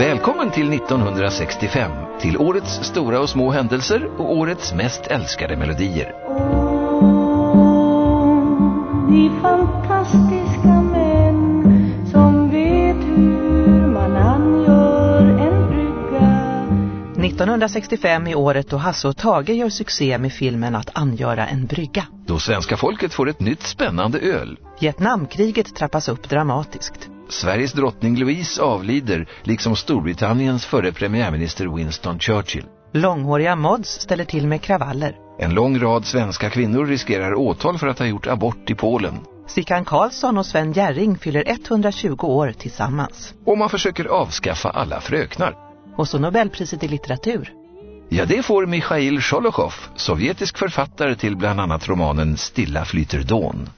Välkommen till 1965, till årets stora och små händelser och årets mest älskade melodier. Ni fantastiska män som vet hur man angör en brygga 1965 är året då Hasse och Tage gör succé med filmen Att angöra en brygga. Då svenska folket får ett nytt spännande öl. Vietnamkriget trappas upp dramatiskt. Sveriges drottning Louise avlider, liksom Storbritanniens förre premiärminister Winston Churchill. Långhåriga mods ställer till med kravaller. En lång rad svenska kvinnor riskerar åtal för att ha gjort abort i Polen. Sickan Karlsson och Sven Jerring fyller 120 år tillsammans. Och man försöker avskaffa alla fröknar. Och så Nobelpriset i litteratur. Ja, det får Mikhail Sholokhov, sovjetisk författare till bland annat romanen Stilla flyter dån.